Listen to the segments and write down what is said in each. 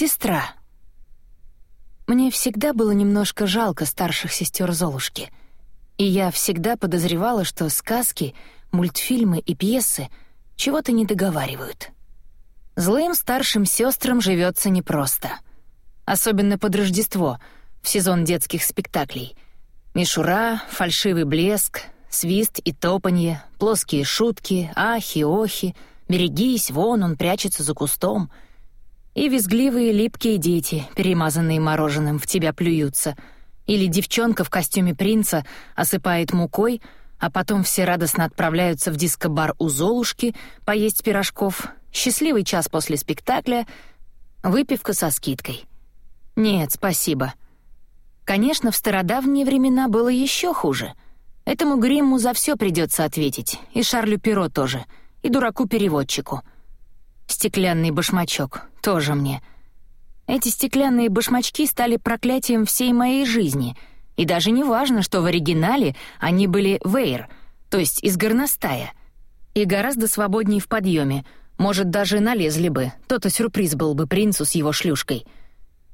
Сестра. Мне всегда было немножко жалко старших сестер Золушки, и я всегда подозревала, что сказки, мультфильмы и пьесы чего-то не договаривают. Злым старшим сестрам живется непросто, особенно под Рождество, в сезон детских спектаклей. Мишура, фальшивый блеск, свист и топанье, плоские шутки, ахи-охи, берегись, вон он прячется за кустом — и визгливые липкие дети, перемазанные мороженым, в тебя плюются. Или девчонка в костюме принца осыпает мукой, а потом все радостно отправляются в диско-бар у Золушки поесть пирожков. Счастливый час после спектакля, выпивка со скидкой. Нет, спасибо. Конечно, в стародавние времена было еще хуже. Этому Гримму за все придется ответить, и Шарлю Перо тоже, и дураку-переводчику — Стеклянный башмачок. Тоже мне. Эти стеклянные башмачки стали проклятием всей моей жизни. И даже не важно, что в оригинале они были вейр, то есть из горностая. И гораздо свободнее в подъеме. Может, даже налезли бы. То-то сюрприз был бы принцу с его шлюшкой.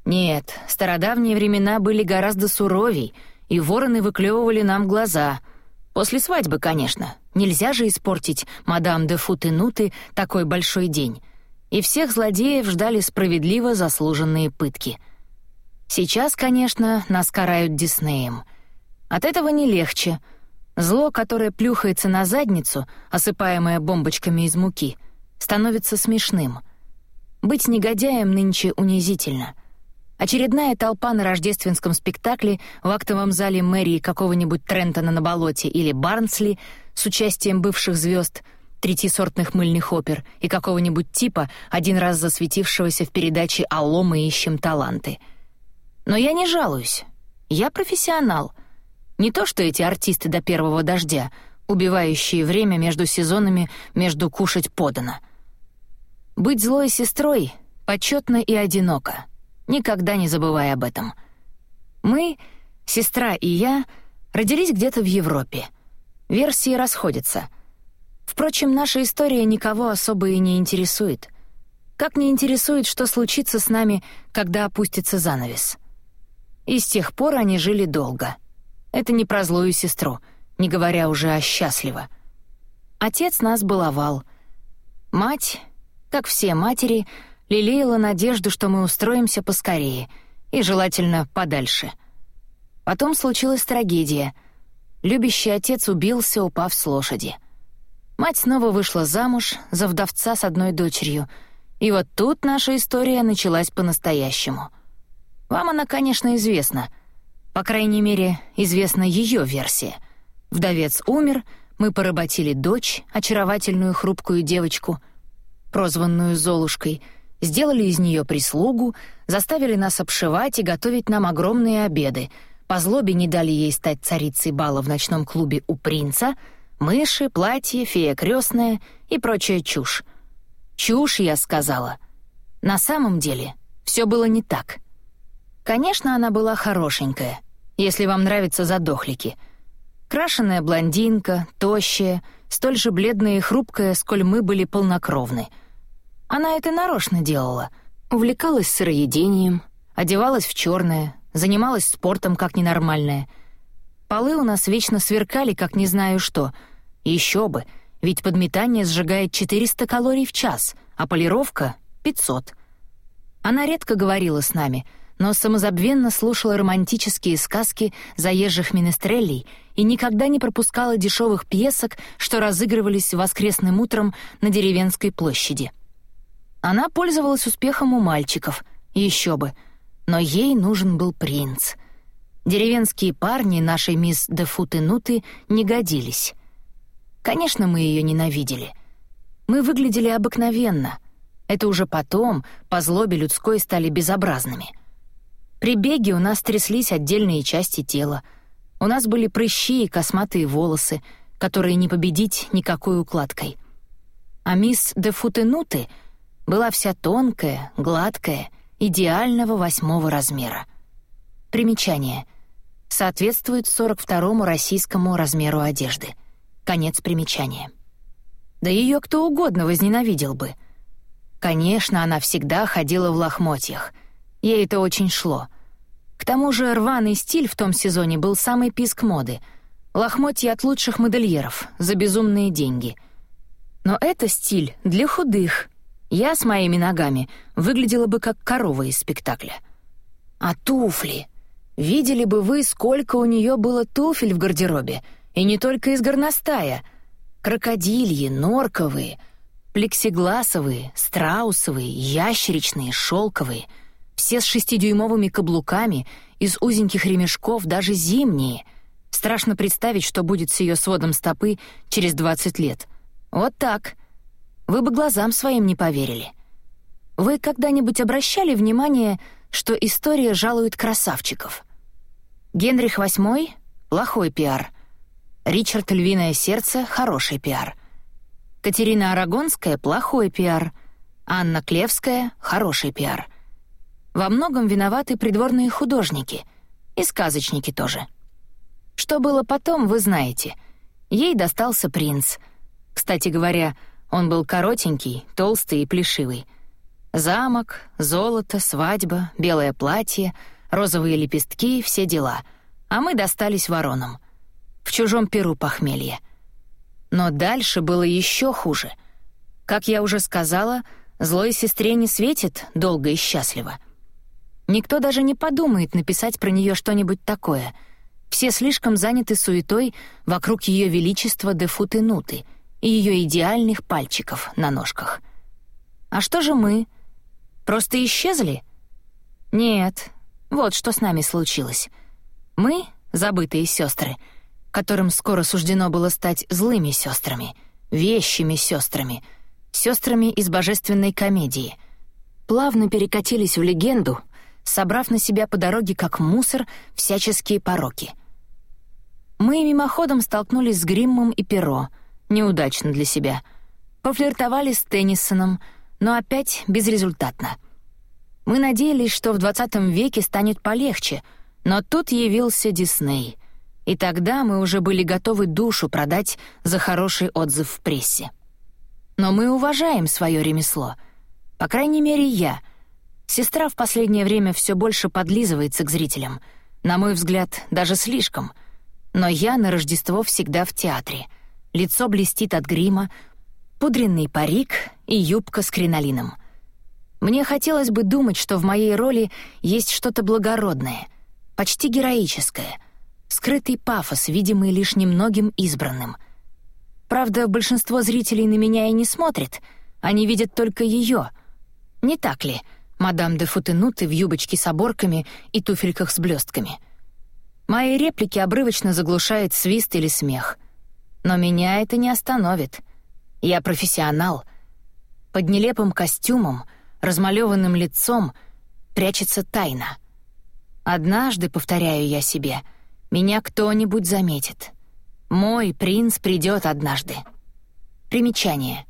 Нет, стародавние времена были гораздо суровей, и вороны выклевывали нам глаза. После свадьбы, конечно. Нельзя же испортить мадам де Футенуты такой большой день. И всех злодеев ждали справедливо заслуженные пытки. Сейчас, конечно, нас карают Диснеем. От этого не легче. Зло, которое плюхается на задницу, осыпаемое бомбочками из муки, становится смешным. Быть негодяем нынче унизительно — Очередная толпа на рождественском спектакле в актовом зале мэрии какого-нибудь Трентона на болоте или Барнсли с участием бывших звезд, третьесортных мыльных опер и какого-нибудь типа, один раз засветившегося в передаче «Алло, мы ищем таланты». Но я не жалуюсь. Я профессионал. Не то что эти артисты до первого дождя, убивающие время между сезонами между «кушать подано». Быть злой сестрой почетно и одиноко никогда не забывай об этом. Мы, сестра и я, родились где-то в Европе. Версии расходятся. Впрочем, наша история никого особо и не интересует. Как не интересует, что случится с нами, когда опустится занавес. И с тех пор они жили долго. Это не про злую сестру, не говоря уже о счастливо. Отец нас баловал. Мать, как все матери, — лелеяла надежду, что мы устроимся поскорее и, желательно, подальше. Потом случилась трагедия. Любящий отец убился, упав с лошади. Мать снова вышла замуж за вдовца с одной дочерью, и вот тут наша история началась по-настоящему. Вам она, конечно, известна. По крайней мере, известна ее версия. Вдовец умер, мы поработили дочь, очаровательную хрупкую девочку, прозванную Золушкой — сделали из нее прислугу, заставили нас обшивать и готовить нам огромные обеды, по злобе не дали ей стать царицей бала в ночном клубе у принца, мыши, платье, фея крестная и прочая чушь. Чушь, я сказала. На самом деле все было не так. Конечно, она была хорошенькая, если вам нравятся задохлики. Крашеная блондинка, тощая, столь же бледная и хрупкая, сколь мы были полнокровны — она это нарочно делала. Увлекалась сыроедением, одевалась в черное, занималась спортом как ненормальная. Полы у нас вечно сверкали, как не знаю что. Еще бы, ведь подметание сжигает 400 калорий в час, а полировка — 500. Она редко говорила с нами, но самозабвенно слушала романтические сказки заезжих минестрелей и никогда не пропускала дешевых пьесок, что разыгрывались воскресным утром на деревенской площади. Она пользовалась успехом у мальчиков, еще бы. Но ей нужен был принц. Деревенские парни нашей мисс де Футенуты не годились. Конечно, мы ее ненавидели. Мы выглядели обыкновенно. Это уже потом, по злобе людской, стали безобразными. При беге у нас тряслись отдельные части тела. У нас были прыщи и косматые волосы, которые не победить никакой укладкой. А мисс де Футенуты — была вся тонкая, гладкая, идеального восьмого размера. Примечание. Соответствует 42-му российскому размеру одежды. Конец примечания. Да ее кто угодно возненавидел бы. Конечно, она всегда ходила в лохмотьях. Ей это очень шло. К тому же рваный стиль в том сезоне был самый писк моды. Лохмотья от лучших модельеров за безумные деньги. Но это стиль для худых. Я с моими ногами выглядела бы как корова из спектакля. А туфли? Видели бы вы, сколько у нее было туфель в гардеробе, и не только из горностая. Крокодильи, норковые, плексигласовые, страусовые, ящеричные, шелковые — все с шестидюймовыми каблуками, из узеньких ремешков, даже зимние. Страшно представить, что будет с ее сводом стопы через 20 лет. Вот так. Вы бы глазам своим не поверили. Вы когда-нибудь обращали внимание, что история жалует красавчиков? Генрих VIII — плохой пиар. Ричард Львиное Сердце — хороший пиар. Катерина Арагонская — плохой пиар. Анна Клевская — хороший пиар. Во многом виноваты придворные художники. И сказочники тоже. Что было потом, вы знаете. Ей достался принц. Кстати говоря, он был коротенький, толстый и плешивый. Замок, золото, свадьба, белое платье, розовые лепестки — все дела. А мы достались воронам. В чужом перу похмелье. Но дальше было еще хуже. Как я уже сказала, злой сестре не светит долго и счастливо — Никто даже не подумает написать про нее что-нибудь такое. Все слишком заняты суетой вокруг ее величества Дефуты Нуты и ее идеальных пальчиков на ножках. А что же мы? Просто исчезли? Нет, вот что с нами случилось. Мы, забытые сестры, которым скоро суждено было стать злыми сестрами, вещими сестрами, сестрами из божественной комедии, плавно перекатились в легенду — собрав на себя по дороге как мусор всяческие пороки. Мы мимоходом столкнулись с Гриммом и Перо, неудачно для себя. Пофлиртовали с Теннисоном, но опять безрезультатно. Мы надеялись, что в 20 веке станет полегче, но тут явился Дисней. И тогда мы уже были готовы душу продать за хороший отзыв в прессе. Но мы уважаем свое ремесло. По крайней мере, я — Сестра в последнее время все больше подлизывается к зрителям. На мой взгляд, даже слишком. Но я на Рождество всегда в театре. Лицо блестит от грима, пудренный парик и юбка с кринолином. Мне хотелось бы думать, что в моей роли есть что-то благородное, почти героическое, скрытый пафос, видимый лишь немногим избранным. Правда, большинство зрителей на меня и не смотрит, они видят только ее. Не так ли — мадам де Футенуты в юбочке с оборками и туфельках с блестками. Мои реплики обрывочно заглушает свист или смех. Но меня это не остановит. Я профессионал. Под нелепым костюмом, размалеванным лицом прячется тайна. Однажды, повторяю я себе, меня кто-нибудь заметит. Мой принц придет однажды. Примечание.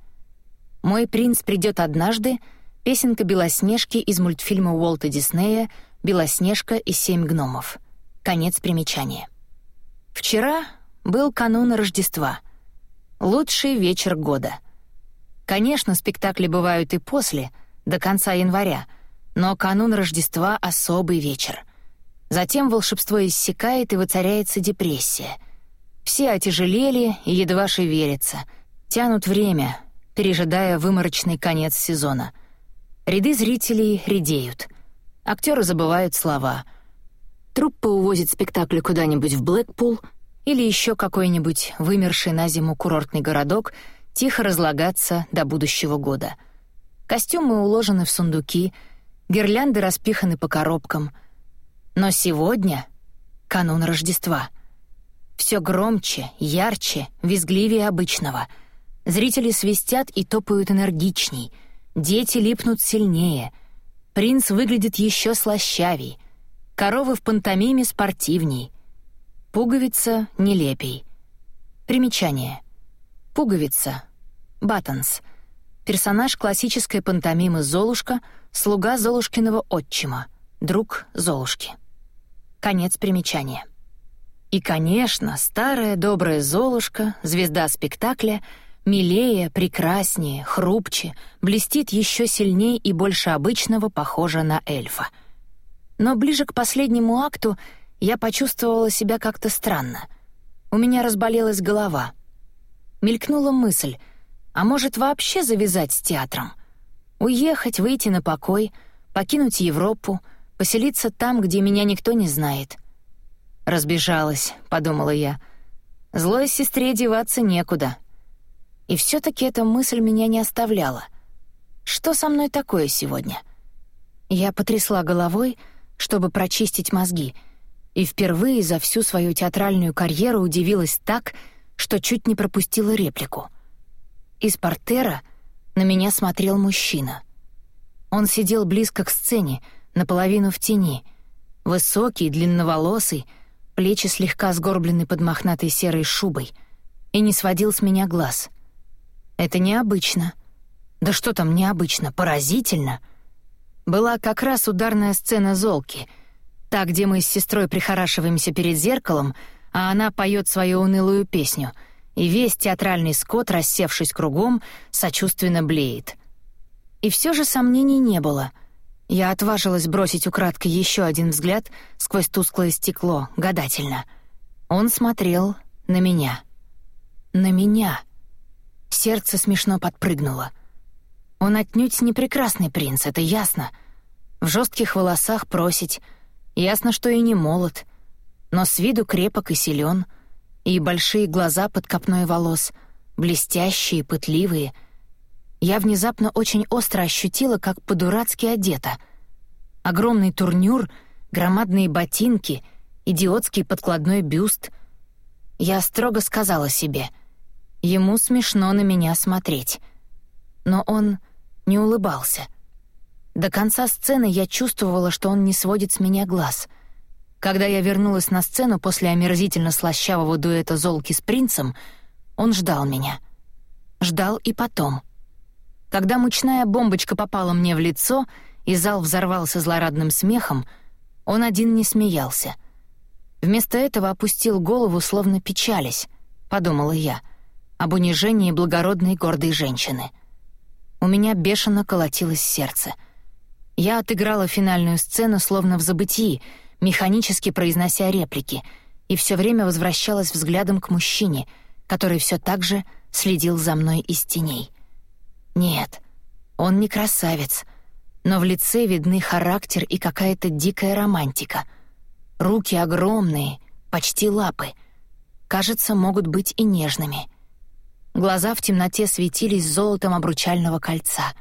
Мой принц придет однажды — Песенка Белоснежки из мультфильма Уолта Диснея «Белоснежка и семь гномов». Конец примечания. Вчера был канун Рождества. Лучший вечер года. Конечно, спектакли бывают и после, до конца января, но канун Рождества — особый вечер. Затем волшебство иссякает и воцаряется депрессия. Все отяжелели и едва шевелятся, тянут время, пережидая выморочный конец сезона — Ряды зрителей редеют. Актеры забывают слова. Труппа увозит спектакль куда-нибудь в Блэкпул или еще какой-нибудь вымерший на зиму курортный городок тихо разлагаться до будущего года. Костюмы уложены в сундуки, гирлянды распиханы по коробкам. Но сегодня — канун Рождества. Все громче, ярче, визгливее обычного. Зрители свистят и топают энергичней — Дети липнут сильнее. Принц выглядит еще слащавей. Коровы в пантомиме спортивней. Пуговица нелепей. Примечание. Пуговица. Баттонс. Персонаж классической пантомимы Золушка, слуга Золушкиного отчима, друг Золушки. Конец примечания. И, конечно, старая добрая Золушка, звезда спектакля, милее, прекраснее, хрупче, блестит еще сильнее и больше обычного, похожа на эльфа. Но ближе к последнему акту я почувствовала себя как-то странно. У меня разболелась голова. Мелькнула мысль, а может вообще завязать с театром? Уехать, выйти на покой, покинуть Европу, поселиться там, где меня никто не знает. «Разбежалась», — подумала я. «Злой сестре деваться некуда». И все таки эта мысль меня не оставляла. Что со мной такое сегодня? Я потрясла головой, чтобы прочистить мозги, и впервые за всю свою театральную карьеру удивилась так, что чуть не пропустила реплику. Из портера на меня смотрел мужчина. Он сидел близко к сцене, наполовину в тени, высокий, длинноволосый, плечи слегка сгорблены под мохнатой серой шубой, и не сводил с меня глаз. Это необычно. Да что там необычно, поразительно. Была как раз ударная сцена Золки, та, где мы с сестрой прихорашиваемся перед зеркалом, а она поет свою унылую песню, и весь театральный скот, рассевшись кругом, сочувственно блеет. И все же сомнений не было. Я отважилась бросить украдкой еще один взгляд сквозь тусклое стекло, гадательно. Он смотрел на меня. На меня. Сердце смешно подпрыгнуло. Он отнюдь не прекрасный принц, это ясно. В жестких волосах просить. Ясно, что и не молод. Но с виду крепок и силен. И большие глаза под копной волос, блестящие, пытливые. Я внезапно очень остро ощутила, как по-дурацки одета. Огромный турнюр, громадные ботинки, идиотский подкладной бюст. Я строго сказала себе — Ему смешно на меня смотреть. Но он не улыбался. До конца сцены я чувствовала, что он не сводит с меня глаз. Когда я вернулась на сцену после омерзительно слащавого дуэта Золки с принцем, он ждал меня. Ждал и потом. Когда мучная бомбочка попала мне в лицо, и зал взорвался злорадным смехом, он один не смеялся. Вместо этого опустил голову, словно печались, подумала я — об унижении благородной гордой женщины. У меня бешено колотилось сердце. Я отыграла финальную сцену словно в забытии, механически произнося реплики, и все время возвращалась взглядом к мужчине, который все так же следил за мной из теней. Нет, он не красавец, но в лице видны характер и какая-то дикая романтика. Руки огромные, почти лапы. Кажется, могут быть и нежными. Глаза в темноте светились золотом обручального кольца.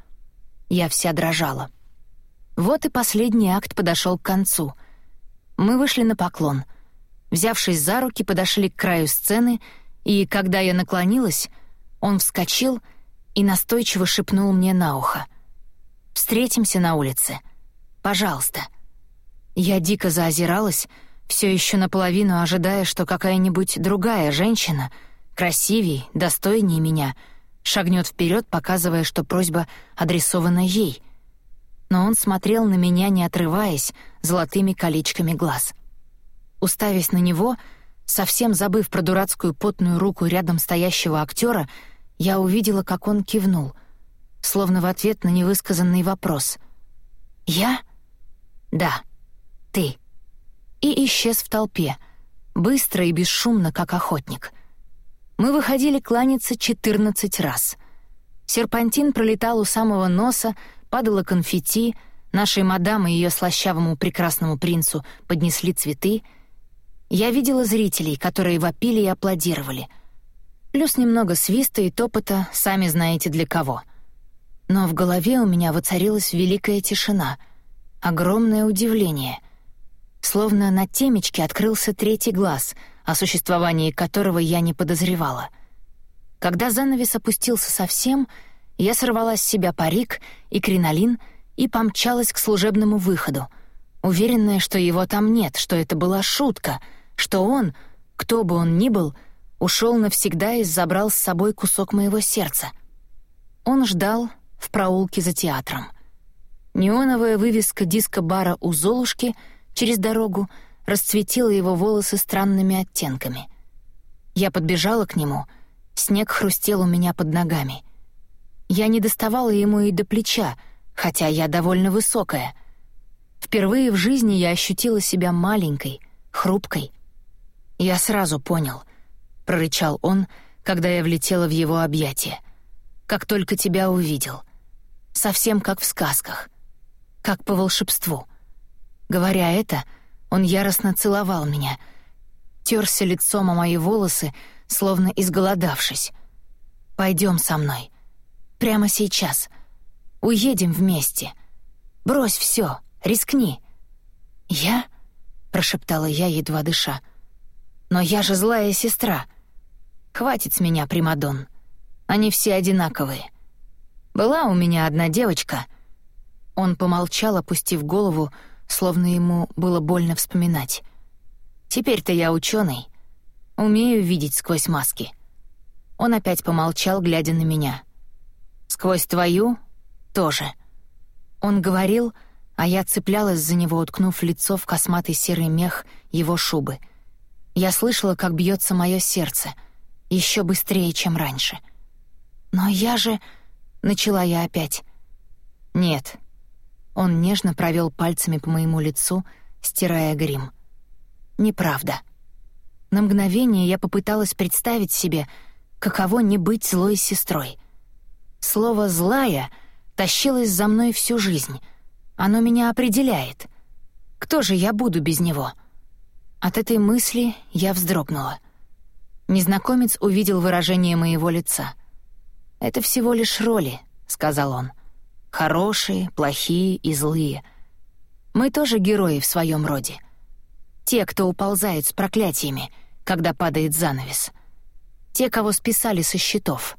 Я вся дрожала. Вот и последний акт подошел к концу. Мы вышли на поклон. Взявшись за руки, подошли к краю сцены, и, когда я наклонилась, он вскочил и настойчиво шепнул мне на ухо. «Встретимся на улице. Пожалуйста». Я дико заозиралась, все еще наполовину ожидая, что какая-нибудь другая женщина — красивей, достойнее меня, шагнет вперед, показывая, что просьба адресована ей. Но он смотрел на меня, не отрываясь, золотыми колечками глаз. Уставясь на него, совсем забыв про дурацкую потную руку рядом стоящего актера, я увидела, как он кивнул, словно в ответ на невысказанный вопрос. «Я?» «Да, ты». И исчез в толпе, быстро и бесшумно, как охотник — мы выходили кланяться 14 раз. Серпантин пролетал у самого носа, падало конфетти, нашей мадам и ее слащавому прекрасному принцу поднесли цветы. Я видела зрителей, которые вопили и аплодировали. Плюс немного свиста и топота, сами знаете для кого. Но в голове у меня воцарилась великая тишина, огромное удивление. Словно на темечке открылся третий глаз — о существовании которого я не подозревала. Когда занавес опустился совсем, я сорвала с себя парик и кринолин и помчалась к служебному выходу, уверенная, что его там нет, что это была шутка, что он, кто бы он ни был, ушел навсегда и забрал с собой кусок моего сердца. Он ждал в проулке за театром. Неоновая вывеска диско-бара у Золушки через дорогу — расцветила его волосы странными оттенками. Я подбежала к нему Снег хрустел у меня под ногами. Я не доставала ему и до плеча, хотя я довольно высокая. Впервые в жизни я ощутила себя маленькой, хрупкой. «Я сразу понял», — прорычал он, когда я влетела в его объятия. «Как только тебя увидел. Совсем как в сказках. Как по волшебству». Говоря это, он яростно целовал меня, терся лицом о мои волосы, словно изголодавшись. «Пойдем со мной. Прямо сейчас. Уедем вместе. Брось все, рискни». «Я?» — прошептала я, едва дыша. «Но я же злая сестра. Хватит с меня, Примадон. Они все одинаковые. Была у меня одна девочка». Он помолчал, опустив голову, словно ему было больно вспоминать. «Теперь-то я ученый, умею видеть сквозь маски». Он опять помолчал, глядя на меня. «Сквозь твою? Тоже». Он говорил, а я цеплялась за него, уткнув лицо в косматый серый мех его шубы. Я слышала, как бьется мое сердце, еще быстрее, чем раньше. «Но я же...» — начала я опять. «Нет, он нежно провел пальцами по моему лицу, стирая грим. Неправда. На мгновение я попыталась представить себе, каково не быть злой сестрой. Слово «злая» тащилось за мной всю жизнь. Оно меня определяет. Кто же я буду без него? От этой мысли я вздрогнула. Незнакомец увидел выражение моего лица. «Это всего лишь роли», — сказал он. — Хорошие, плохие и злые. Мы тоже герои в своем роде. Те, кто уползает с проклятиями, когда падает занавес. Те, кого списали со счетов.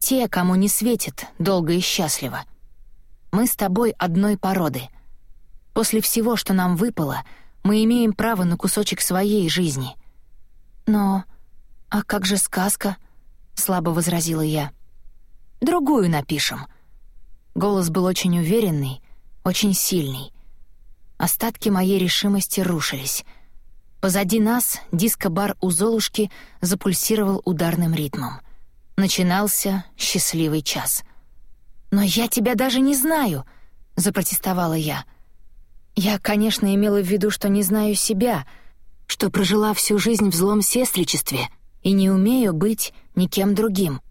Те, кому не светит долго и счастливо. Мы с тобой одной породы. После всего, что нам выпало, мы имеем право на кусочек своей жизни. Но... А как же сказка? Слабо возразила я. Другую напишем — Голос был очень уверенный, очень сильный. Остатки моей решимости рушились. Позади нас диско-бар у Золушки запульсировал ударным ритмом. Начинался счастливый час. «Но я тебя даже не знаю!» — запротестовала я. Я, конечно, имела в виду, что не знаю себя, что прожила всю жизнь в злом сестричестве и не умею быть никем другим.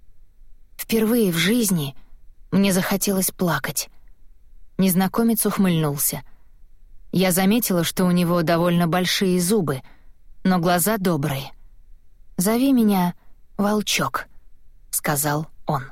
Впервые в жизни — мне захотелось плакать. Незнакомец ухмыльнулся. Я заметила, что у него довольно большие зубы, но глаза добрые. «Зови меня Волчок», — сказал он.